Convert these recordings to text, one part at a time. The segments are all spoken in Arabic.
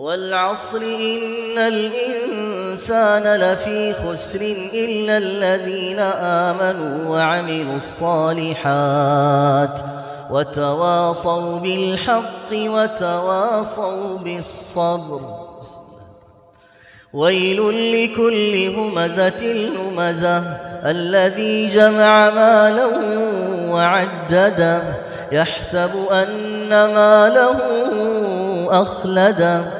والعصر إن الإنسان لفي خسر إلا الذين آمنوا وعملوا الصالحات وتواصوا بالحق وتواصوا بالصبر. ويل لكل همزة لمزة الذي جمع مالا وعدده يحسب أن ماله أخلده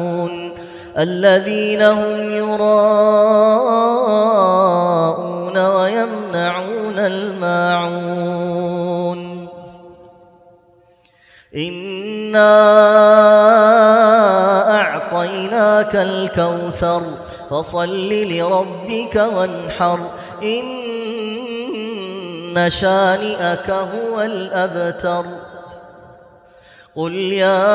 الذين هم يراءون ويمنعون الماعون. إنا أعطيناك الكوثر فصل لربك وانحر. إن شانئك هو الأبتر. قل يا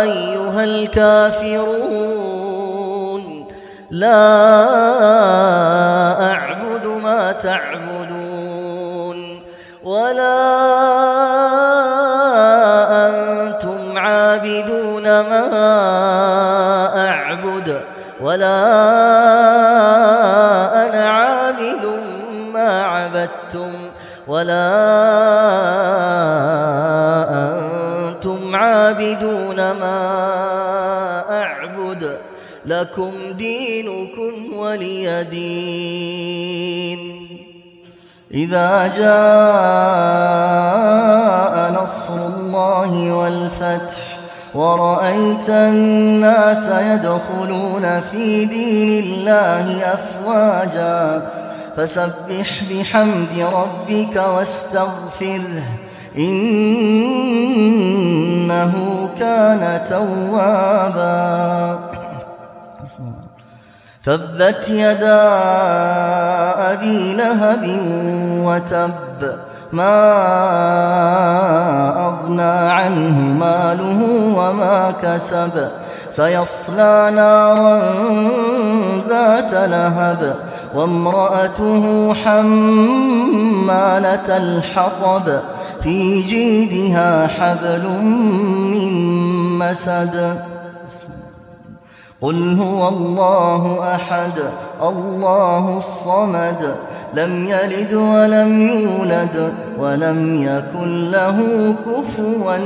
أيها الكافرون لا أعبد ما تعبدون ولا أنتم عابدون ما أعبد ولا أنا عابد ما عبدتم ولا عابدون ما أعبد لكم دينكم ولي دين. إذا جاء نصر الله والفتح ورأيت الناس يدخلون في دين الله أفواجا فسبح بحمد ربك واستغفره إنه كان توابا. تبت يدا أبي لهب وتب ما أغنى عنه ماله وما كسب. سيصلى نارا ذات لهب. وامرأته حمالة الحطب في جيدها حبل من مسد. قل هو الله أحد الله الصمد لم يلد ولم يولد ولم يكن له كفوا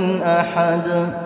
أحد.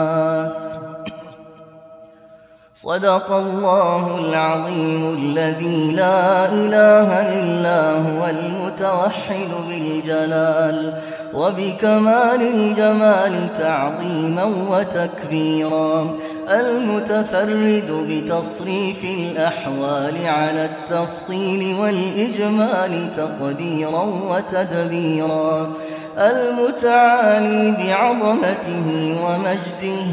صدق الله العظيم الذي لا إله إلا هو المتوحد بالجلال وبكمال الجمال تعظيما وتكبيرا. المتفرد بتصريف الأحوال على التفصيل والإجمال تقديرا وتدبيرا. المتعالي بعظمته ومجده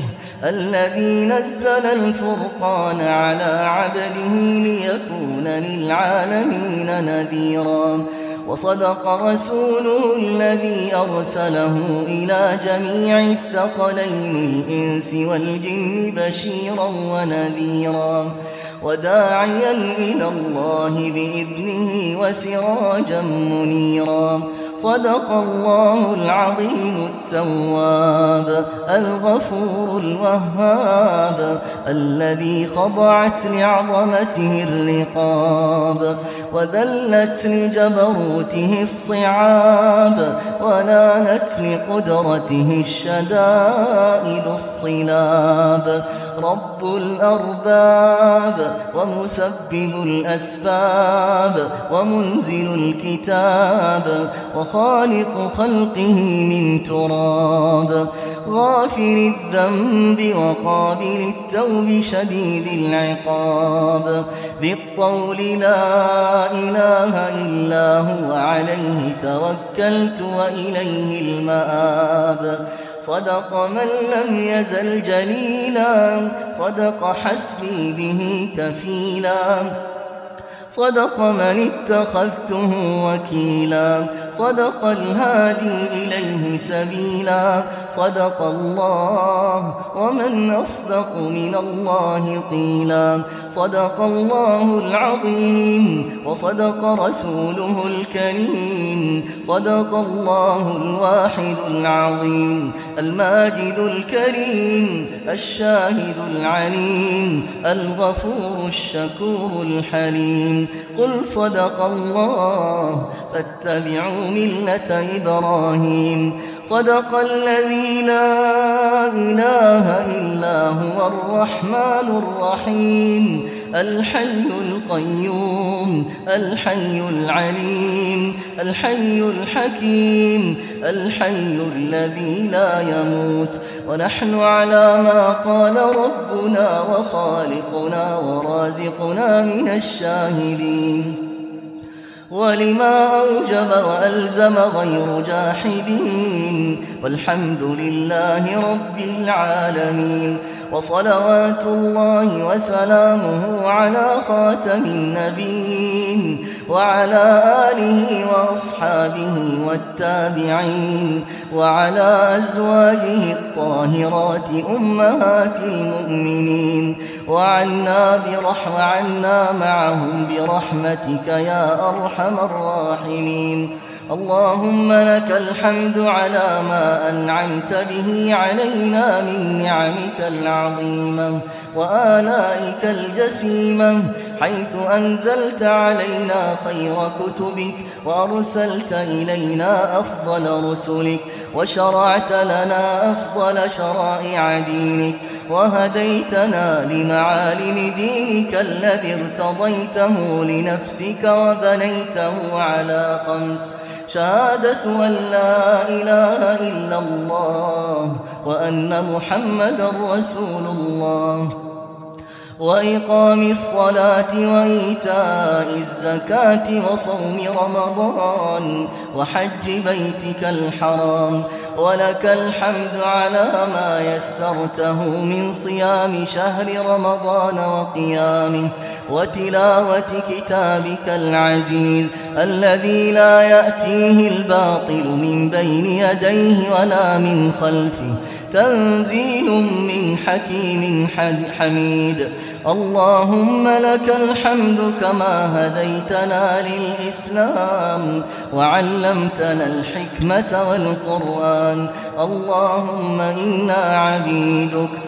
الذي نزل الفرقان على عبده ليكون للعالمين نذيرا. وصدق رسوله الذي أرسله إلى جميع الثقلين الإنس والجن بشيرا ونذيرا. وداعيا إلى الله بإذنه وسراجا منيرا. صدق الله العظيم التواب الغفور الوهاب الذي خضعت لعظمته الرقاب وذلت لجبروته الصعاب ونالت لقدرته الشدائد الصلاب. رب الأرباب ومسبب الأسباب ومنزل الكتاب وخالق خلقه من تراب. غافر الذنب وقابل التوب شديد العقاب. ذي الطول لا إله إلا هو عليه توكلت وإليه المآب. صدق من لم يزل جليلا صدق حسبي به كفيلا. صدق من اتخذته وكيلا. صدق الهادي إليه سبيلا. صدق الله ومن أصدق من الله قيلا. صدق الله العظيم وصدق رسوله الكريم. صدق الله الواحد العظيم. الماجد الكريم. الشاهد العليم. الغفور الشكور الحليم. قل صدق الله فاتبعوا ملة إبراهيم. صدق الذي لا إله إلا هو الرحمن الرحيم. الحي القيوم الحي العليم الحي الحكيم الحي الذي لا يموت. ونحن على ما قال ربنا وخالقنا ورازقنا من الشاهدين. ولما أوجب وألزم غير جاحدين والحمد لله رب العالمين وصلوات الله وسلامه على خاتم النبيين وعلى آله وأصحابه والتابعين وعلى أزواجه الطاهرات أمهات المؤمنين وعنا برح وعنا معهم برحمتك يا أرحم الراحمين. اللهم لك الحمد على ما أنعمت به علينا من نعمك العظيمة وآلائك الجسيمة حيث أنزلت علينا خير كتبك وأرسلت إلينا أفضل رسلك وشرعت لنا أفضل شرائع دينك. وهديتنا لمعالم دينك الذي ارتضيته لنفسك وبنيته على خمس. شهادة أن لا إله إلا الله وأن محمد رسول الله. وإقام الصلاة وإيتاء الزكاة وصوم رمضان وحج بيتك الحرام ولك الحمد على ما يسرته من صيام شهر رمضان وقيامه وتلاوة كتابك العزيز الذي لا يأتيه الباطل من بين يديه ولا من خلفه تنزيل من حكيم حميد. اللهم لك الحمد كما هديتنا للإسلام وعلمتنا الحكمة والقرآن. اللهم إنا عبيدك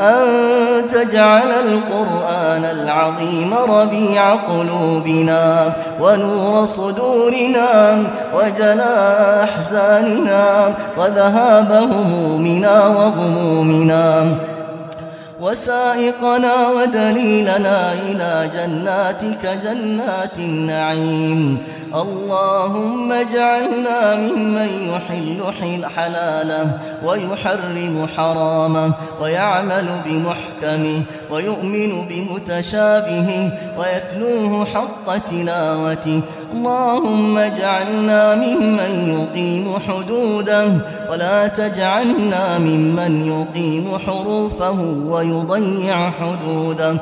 أن تجعل القرآن العظيم ربيع قلوبنا ونور صدورنا وجلاء أحزاننا وذهاب همومنا وغمومنا وسائقنا ودليلنا إلى جناتك جنات النعيم اللهم اجعلنا ممن يحل حلاله ويحرم حرامه ويعمل بمحكمه ويؤمن بمتشابهه ويتلوه حق تلاوته. اللهم اجعلنا ممن يقيم حدوده ولا تجعلنا ممن يقيم حروفه ويضيع حدوده.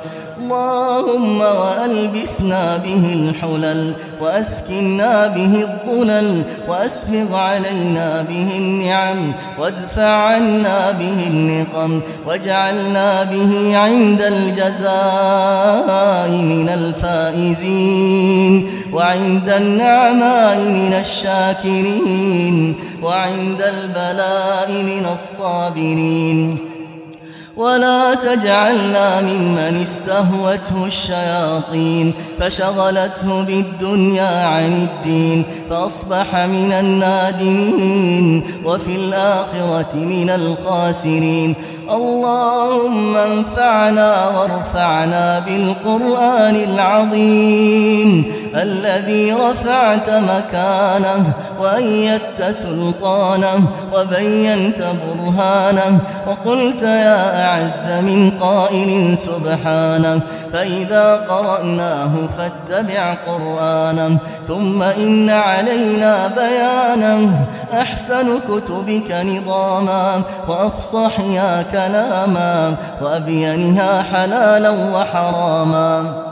اللهم وألبسنا به الحلل وأسكنا به الظلل وأسبغ علينا به النعم وادفع عنا به النقم واجعلنا به عند الجزاء من الفائزين وعند النعماء من الشاكرين وعند البلاء من الصابرين ولا تجعلنا ممن استهوته الشياطين فشغلته بالدنيا عن الدين فأصبح من النادمين وفي الآخرة من الخاسرين. اللهم انفعنا وارفعنا بالقرآن العظيم الذي رفعت مكانه وأيدت سلطانه وبينت برهانه وقلت يا أعز من قائل سبحانه فإذا قرأناه فاتبع قرآنه ثم إن علينا بيانه. أحسن كتبك نظاما وأفصحها كلاما وأبينها حلالا وحراما.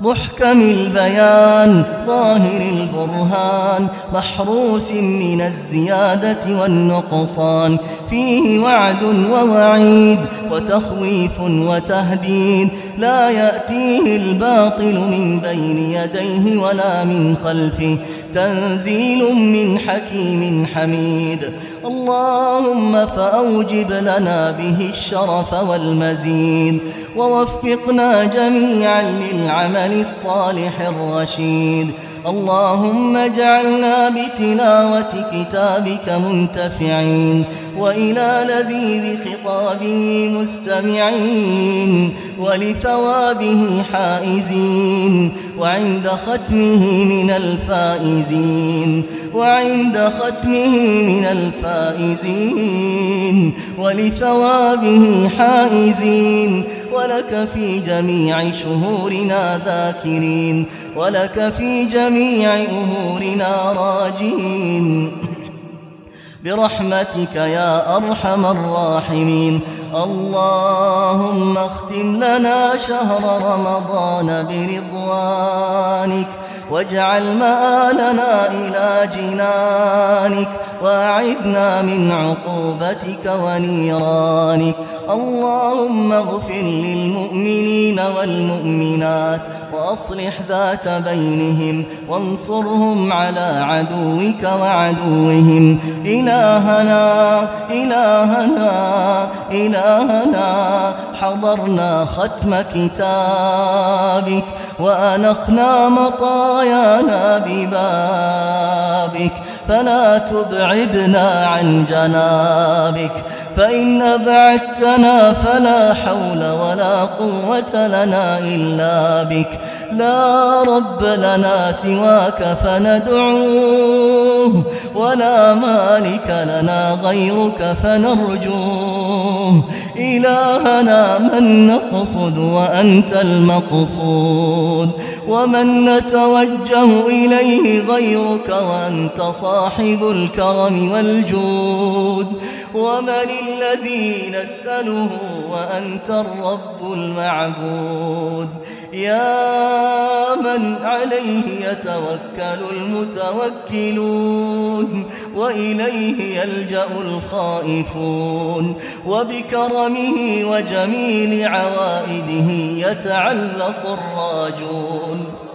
محكم البيان ظاهر البرهان محروس من الزيادة والنقصان. فيه وعد ووعيد وتخويف وتهديد. لا يأتيه الباطل من بين يديه ولا من خلفه. تنزيل من حكيم حميد. اللهم فأوجب لنا به الشرف والمزيد. ووفقنا جميعا للعمل الصالح الرشيد. اللهم اجعلنا بتلاوة كتابك منتفعين وإلى لذيذ خطابه مستمعين ولثوابه حائزين وعند ختمه من الفائزين وعند ختمه من الفائزين ولثوابه حائزين ولك في جميع شهورنا ذاكرين ولك في جميع أمورنا راجين. برحمتك يا أرحم الراحمين. اللهم اختم لنا شهر رمضان برضوانك واجعل مآلنا إلى جنانك وأعذنا من عقوبتك ونيرانك. اللهم اغفر للمؤمنين والمؤمنات وأصلح ذات بينهم وانصرهم على عدوك وعدوهم. إلهنا إلهنا إلهنا حضرنا ختم كتابك وأنخنا مطايانا ببابك. فلا تبعدنا عن جنابك. فإن أبعدتنا فلا حول ولا قوة لنا إلا بك. لا رب لنا سواك فندعوه ولا مالك لنا غيرك فنرجوه. إلهنا من نقصد وأنت المقصود ومن نتوجه إليه غيرك وأنت صاحب الكرم والجود. ومن الذي نسأله وأنت الرب المعبود. يا من عليه يتوكل المتوكلون وإليه يلجأ الخائفون وبكرمه وجميل عوائده يتعلق الراجون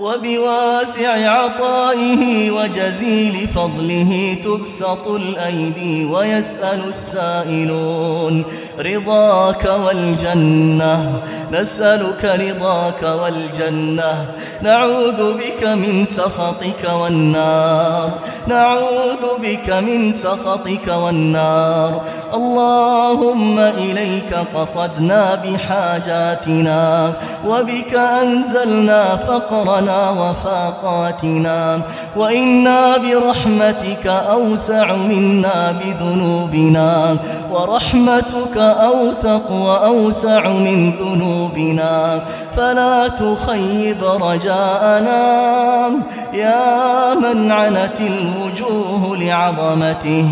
وبواسع عطائه وجزيل فضله تبسط الأيدي ويسأل السائلون رضاك والجنة نسألك رضاك والجنة نعوذ بك من سخطك والنار نعوذ بك من سخطك والنار. اللهم إليك قصدنا بحاجاتنا وبك أنزلنا فقرنا وفاقاتنا. وإنا برحمتك أوسع منا بذنوبنا. ورحمتك أوثق وأوسع من ذنوبنا. فلا تخيب رجاءنا. يا من عنت الوجوه لعظمته.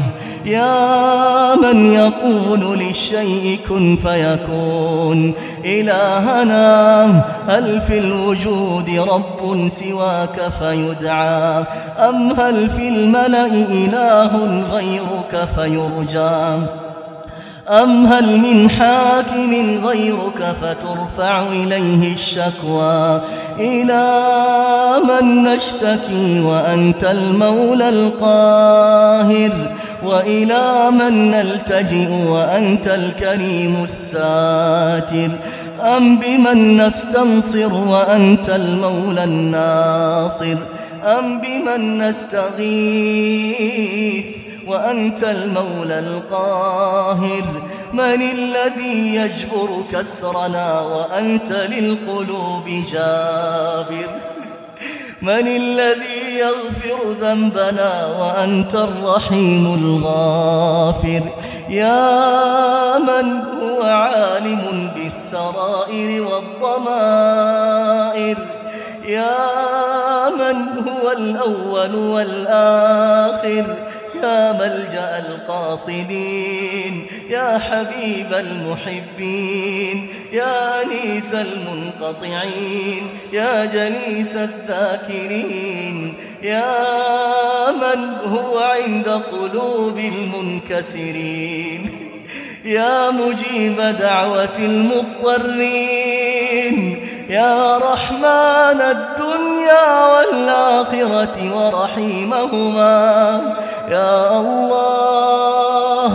يا من يقول للشيء كن فيكون. إلهنا هل في الوجود رب سواك فيدعى؟ أم هل في الملأ إله غيرك فيرجى؟ أم هل من حاكم غيرك فترفع إليه الشكوى؟ إلى من نشتكي وأنت المولى القاهر؟ وإلى من نلتجئ وأنت الكريم الساتر. أم بمن نستنصر وأنت المولى الناصر. أم بمن نستغيث وأنت المولى القاهر. من الذي يجبر كسرنا وأنت للقلوب جابر. من الذي يغفر ذنبنا وأنت الرحيم الغافر؟ يا من هو عالم بالسرائر والضمائر. يا من هو الأول والآخر؟ ملجأ القاصدين يا حبيب المحبين يا أنيس المنقطعين يا جليس الذاكرين يا من هو عند قلوب المنكسرين يا مجيب دعوة المضطرين يا رحمن الدنيا والآخرة ورحيمهما. يا الله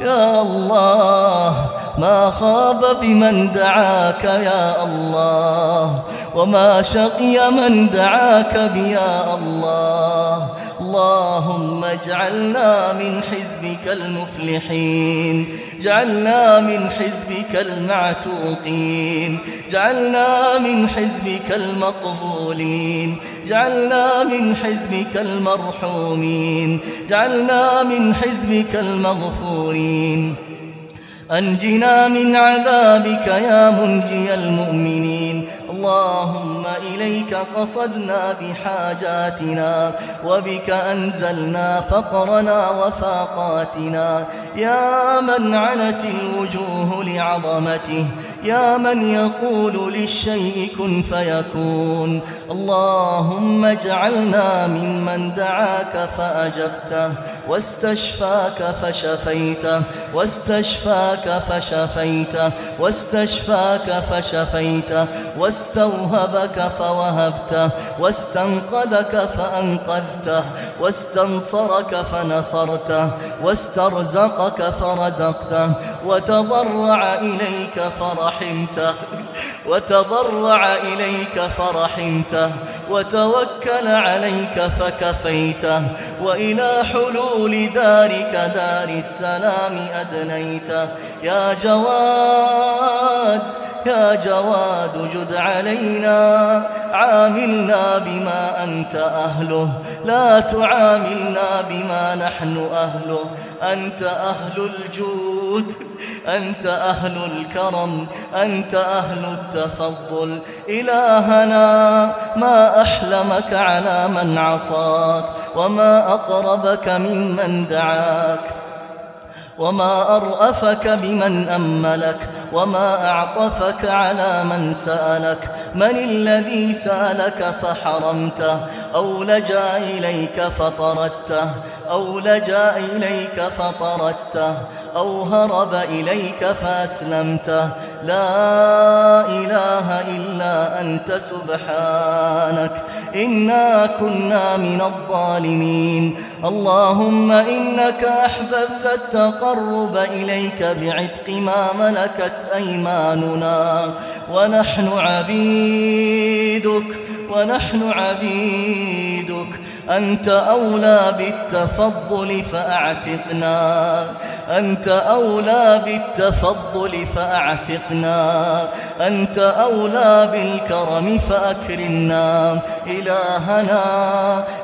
يا الله ما خاب بمن دعاك يا الله وما شقي من دعاك بيا الله. اللهم اجعلنا من حزبك المفلحين جعلنا من حزبك المعتوقين جعلنا من حزبك المقبولين جعلنا من حزبك المرحومين جعلنا من حزبك المغفورين. أنجنا من عذابك يا منجي المؤمنين اللهم إليك قصدنا بحاجاتنا وبك أنزلنا فقرنا وفاقاتنا. يا من عنت الوجوه لعظمته يا من يقول للشيء كن فيكون. اللهم اجعلنا ممن دعاك فأجبته واستشفاك فشفيته واستشفاك فشفيته واستشفاك فشفيته واستوهبك فوهبته واستنقذك فأنقذته واستنصرك فنصرته واسترزقك فرزقته وتضرع إليك فرحمته. وتضرع إليك فرحمته وتوكل عليك فكفيته وإلى حلول دارك دار السلام أدنيته. يا جواد يا جواد جد علينا. عاملنا بما أنت أهله. لا تعاملنا بما نحن أهله. أنت أهل الجود أنت أهل الكرم أنت أهل التفضل. إلهنا ما أحلمك على من عصاك وما أقربك ممن دعاك. وما أرأفك بمن أملك وما أعطفك على من سألك من الذي سألك فحرمته أو لجأ إليك فطردته أو لجأ إليك فطردته أو هرب إليك فأسلمته. لا إله إلا أنت سبحانك إنا كنا من الظالمين. اللهم إنك أحببت التقرب إليك بعتق ما ملكت أيماننا. ونحن عبيدك ونحن عبيدك. أنت أولى بالتفضل فأعتقنا. أنت أولى بالتفضل فأعتقنا. أنت أولى بالكرم فأكرمنا. إلهنا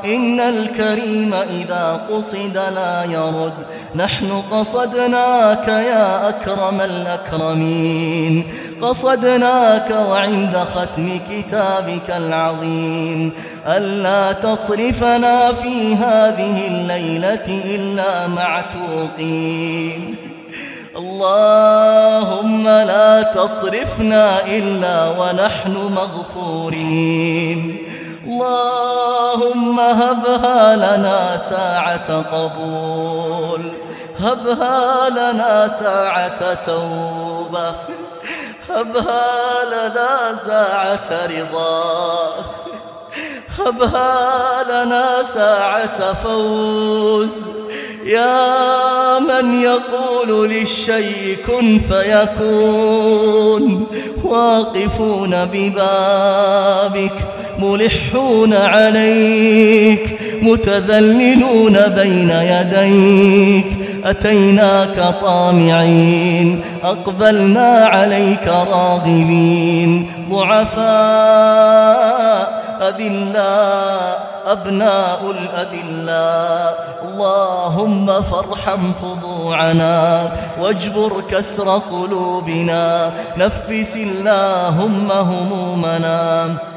إن الكريم إذا قصد لا يرد. نحن قصدناك يا أكرم الأكرمين. قصدناك وعند ختم كتابك العظيم ألا تصرفنا في هذه الليلة إلا معتوقين اللهم لا تصرفنا إلا ونحن مغفورين. اللهم هبها لنا ساعة قبول. هبها لنا ساعة توبة. هبها لنا ساعة رضا. هبها لنا ساعة فوز. يا من يقول للشيء كن فيكون. واقفون ببابك ملحون عليك متذللون بين يديك. أتيناك طامعين أقبلنا عليك راغبين. ضعفاء أذلاء أبناء الأذلاء اللهم فارحم خضوعنا واجبر كسر قلوبنا. نفس اللهم همومنا.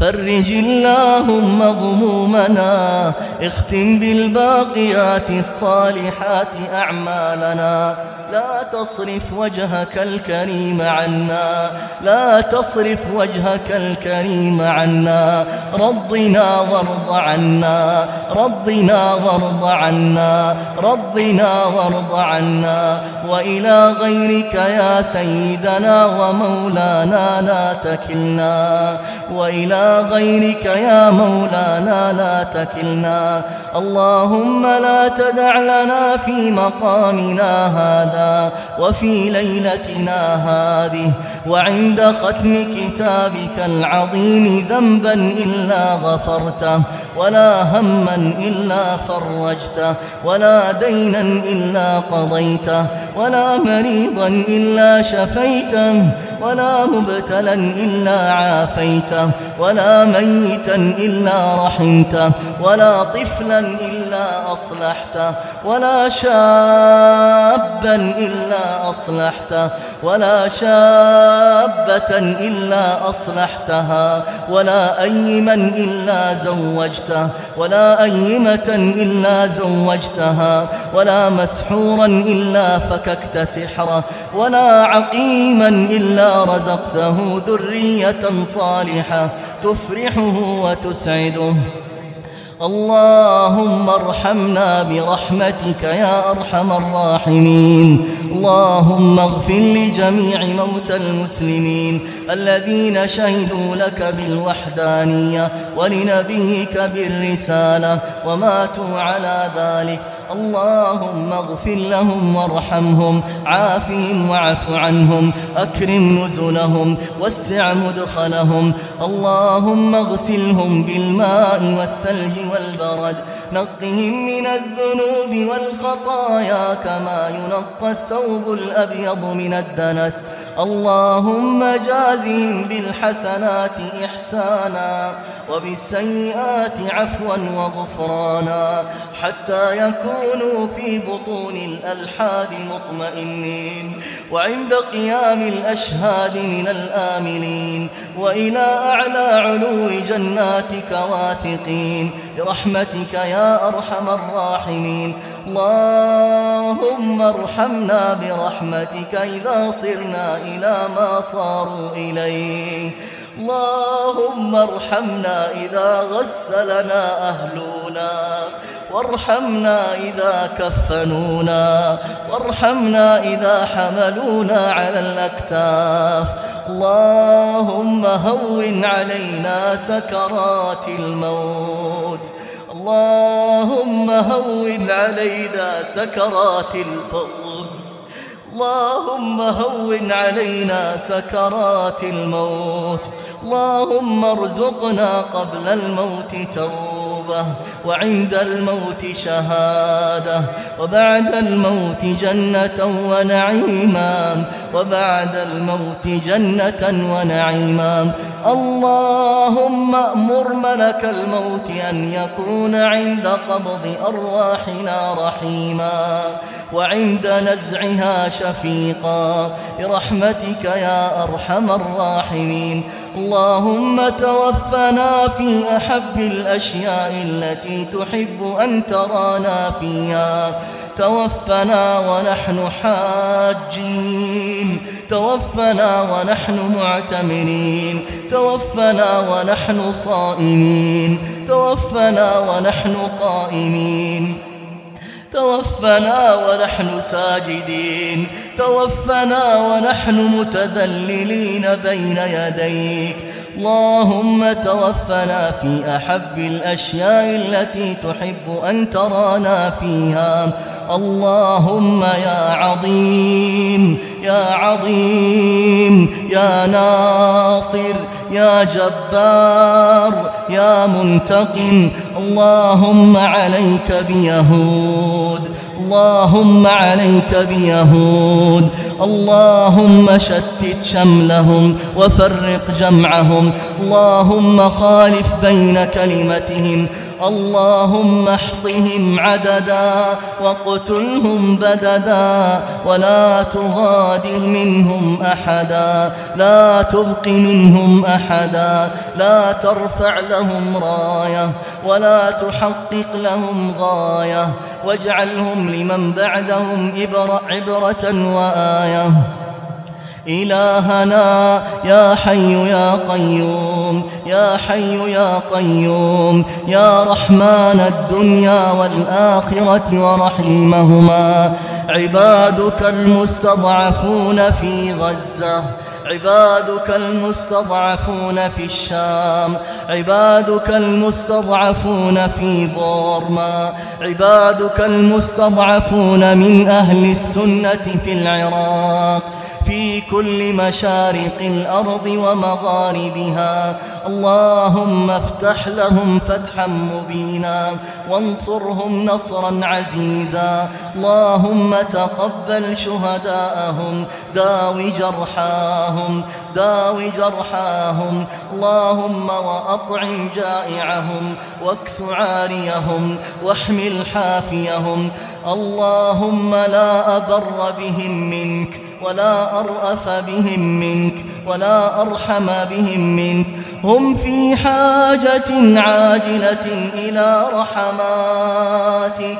فرج اللهم غمومنا اختم بالباقيات الصالحات أعمالنا. لا تصرف وجهك الكريم عنا لا تصرف وجهك الكريم عنا. رضنا وارض عنا رضنا وارض عنا رضنا وارض عنا. وإلى غيرك يا سيدنا ومولانا لا تكلنا. وإلى غيرك يا مولانا لا تكلنا. اللهم لا تدع لنا في مقامنا هذا وفي ليلتنا هذه. وعند ختم كتابك العظيم ذنبا إلا غفرته ولا هما إلا فرجته ولا دينا إلا قضيته ولا مريضا إلا شفيته ولا مبتلا إلا عافيته ولا ميتا إلا رحمته ولا طفلا إلا أصلحته ولا شابا إلا أصلحته ولا شابة إلا أصلحتها ولا أيما إلا زوجته ولا أيمة إلا زوجتها ولا مسحورا إلا فككت سحره ولا عقيما إلا رزقته ذرية صالحة تفرحه وتسعده. اللهم ارحمنا برحمتك يا أرحم الراحمين. اللهم اغفر لجميع موتى المسلمين الذين شهدوا لك بالوحدانية ولنبيك بالرسالة وماتوا على ذلك. اللهم اغفر لهم وارحمهم عافهم واعف عنهم أكرم نزلهم وسع مدخلهم اللهم اغسلهم بالماء والثلج والبرد نقهم من الذنوب والخطايا كما ينقى الثوب الأبيض من الدنس. اللهم جازهم بالحسنات إحسانا وبالسيئات عفوا وغفرانا. حتى يكونوا في بطون الألحاد مطمئنين. وعند قيام الأشهاد من الآمنين. وإلى أعلى علو جناتك واثقين. برحمتك يا أرحم الراحمين. اللهم ارحمنا برحمتك إذا صرنا إلى ما صاروا إليه. اللهم ارحمنا إذا غسلنا أهلنا. وارحمنا إذا كفنونا. وارحمنا إذا حملونا على الأكتاف. اللهم هون علينا سكرات الموت. اللهم هون علينا سكرات الموت. اللهم هون علينا سكرات الموت. اللهم ارزقنا قبل الموت توبة وعند الموت شهادة وبعد الموت جنة ونعيما وبعد الموت جنة ونعيما. اللهم أمر ملك الموت أن يكون عند قبض أرواحنا رحيما وعند نزعها شفيقا. برحمتك يا أرحم الراحمين. اللهم توفنا في أحب الأشياء التي تحب أن ترانا فيها. توفنا ونحن حاجين. توفنا ونحن معتمرين. توفنا ونحن صائمين. توفنا ونحن قائمين. توفنا ونحن ساجدين. توفنا ونحن متذللين بين يديك. اللهم توفنا في أحب الأشياء التي تحب أن ترانا فيها. اللهم يا عظيم يا عظيم يا ناصر يا جبار يا منتقم. اللهم عليك بيهود اللهم عليك بيهود. اللهم شتت شملهم وفرق جمعهم. اللهم خالف بين كلمتهم. اللهم احصهم عددا وقتلهم بددا ولا تغادر منهم أحدا لا تبق منهم أحدا لا ترفع لهم راية ولا تحقق لهم غاية واجعلهم لمن بعدهم عبرة وآية إلهنا يا حي يا قيوم يا حي يا قيوم يا رحمن الدنيا والآخرة ورحيمهما عبادك المستضعفون في غزة عبادك المستضعفون في الشام عبادك المستضعفون في بورما عبادك المستضعفون من أهل السنة في العراق. في كل مشارق الأرض ومغاربها. اللهم افتح لهم فتحا مبينا وانصرهم نصرا عزيزا. اللهم تقبل شهداءهم داوي جرحاهم داوي جرحاهم. اللهم وأطعم جائعهم واكس عاريهم واحمل حافيهم. اللهم لا أبر بهم منك. ولا أرأف بهم منك ولا أرحم بهم منك هم في حاجة عاجلة إلى رحماتك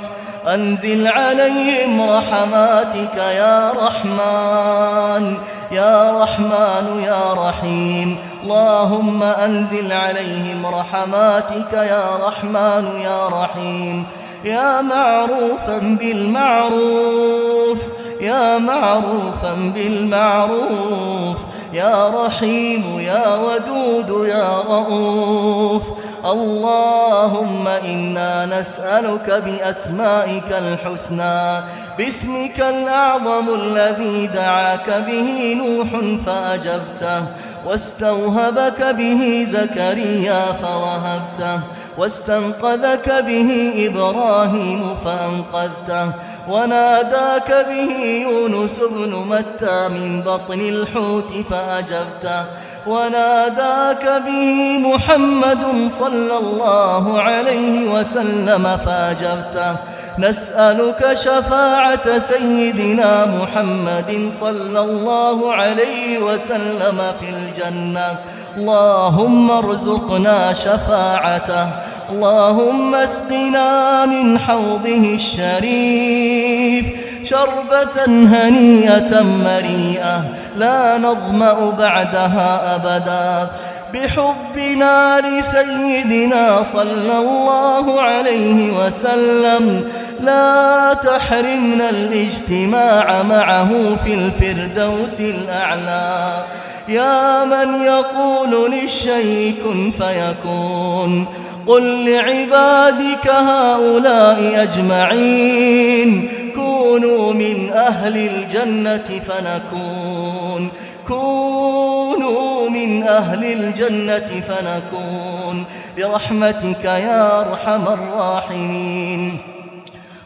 أنزل عليهم رحماتك يا رحمن يا رحمن يا رحيم اللهم أنزل عليهم رحماتك يا رحمن يا رحيم يا معروفا بالمعروف يا معروفا بالمعروف يا رحيم يا ودود يا رؤوف. اللهم إنا نسألك بأسمائك الحسنى باسمك الأعظم الذي دعاك به نوح فأجبته. واستوهبك به زكريا فوهبته واستنقذك به إبراهيم فأنقذته وناداك به يونس بن متى من بطن الحوت فأجبته وناداك به محمد صلى الله عليه وسلم فأجبته نسألك شفاعة سيدنا محمد صلى الله عليه وسلم في الجنة. اللهم ارزقنا شفاعته. اللهم اسقنا من حوضه الشريف. شربة هنيئة مريئة. لا نظمأ بعدها أبدا. بحبنا لسيدنا صلى الله عليه وسلم. لا تحرمنا الاجتماع معه في الفردوس الأعلى. يا من يقول للشيء كن فيكون قل لعبادك هؤلاء أجمعين كونوا من أهل الجنة فنكون كونوا من أهل الجنة فنكون. برحمتك يا أرحم الراحمين.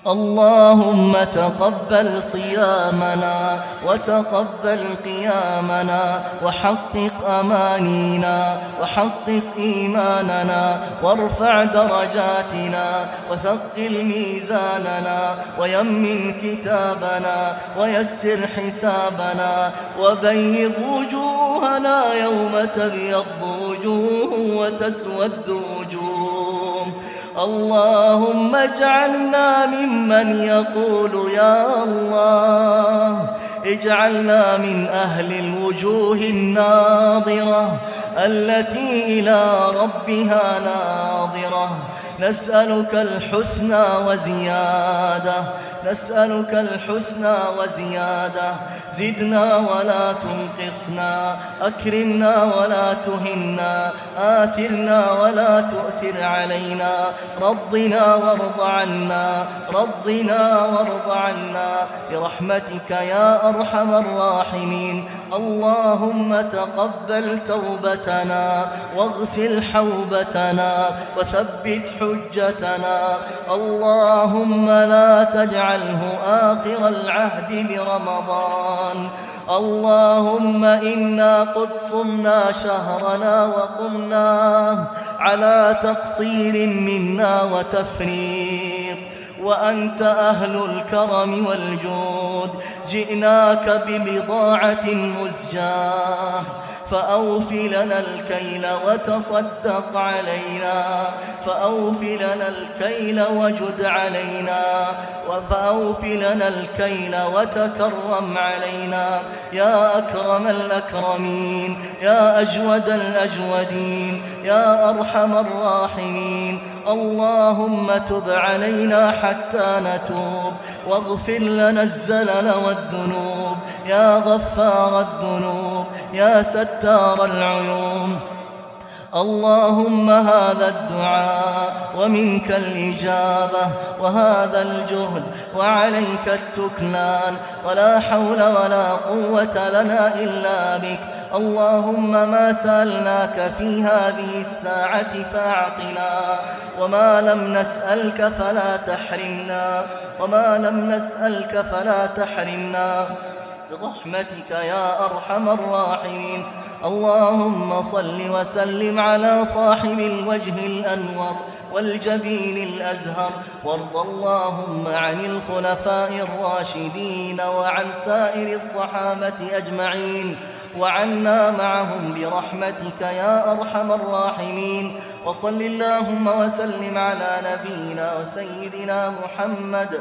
اللهم تقبل صيامنا وتقبل قيامنا وحقق أمانينا وحقق إيماننا وارفع درجاتنا وثقل ميزاننا ويمن كتابنا ويسر حسابنا وبيض وجوهنا يوم تبيض وجوه وتسود وجوه اللهم اجعلنا ممن يقول يا الله اجعلنا من أهل الوجوه الناظرة التي إلى ربها ناظرة. نسألك الحسنى وزيادة نسألك الحسنى وزيادة زدنا ولا تنقصنا أكرمنا ولا تهنا آثرنا ولا تؤثر علينا رضنا وارض عنا رضنا وارض عنا برحمتك يا أرحم الراحمين. اللهم تقبل توبتنا واغسل حوبتنا وثبت حجتنا. اللهم لا تجعله آخر العهد برمضان. اللهم إنا قد صمنا شهرنا وقمنا على تقصير منا وتفريط وأنت أهل الكرم والجود جئناك ببضاعة مزجاة. فأوف لنا الكيل وتصدق علينا. فأوف لنا الكيل وجد علينا. فأوف لنا الكيل وتكرم علينا. يا أكرم الأكرمين يا أجود الأجودين يا أرحم الراحمين. اللهم تب علينا حتى نتوب. واغفر لنا الزلل والذنوب. يا غفار الذنوب. يا ستار العيوب اللهم هذا الدعاء ومنك الإجابة وهذا الجهد وعليك التكلان. ولا حول ولا قوة لنا إلا بك. اللهم ما سألناك في هذه الساعة فأعطنا. وما لم نسألك فلا تحرمنا. وما لم نسألك فلا تحرمنا. برحمتك يا أرحم الراحمين. اللهم صل وسلم على صاحب الوجه الأنور والجبين الأزهر. وارض اللهم عن الخلفاء الراشدين وعن سائر الصحابة أجمعين. وعنا معهم برحمتك يا أرحم الراحمين. وصل اللهم وسلم على نبينا وسيدنا محمد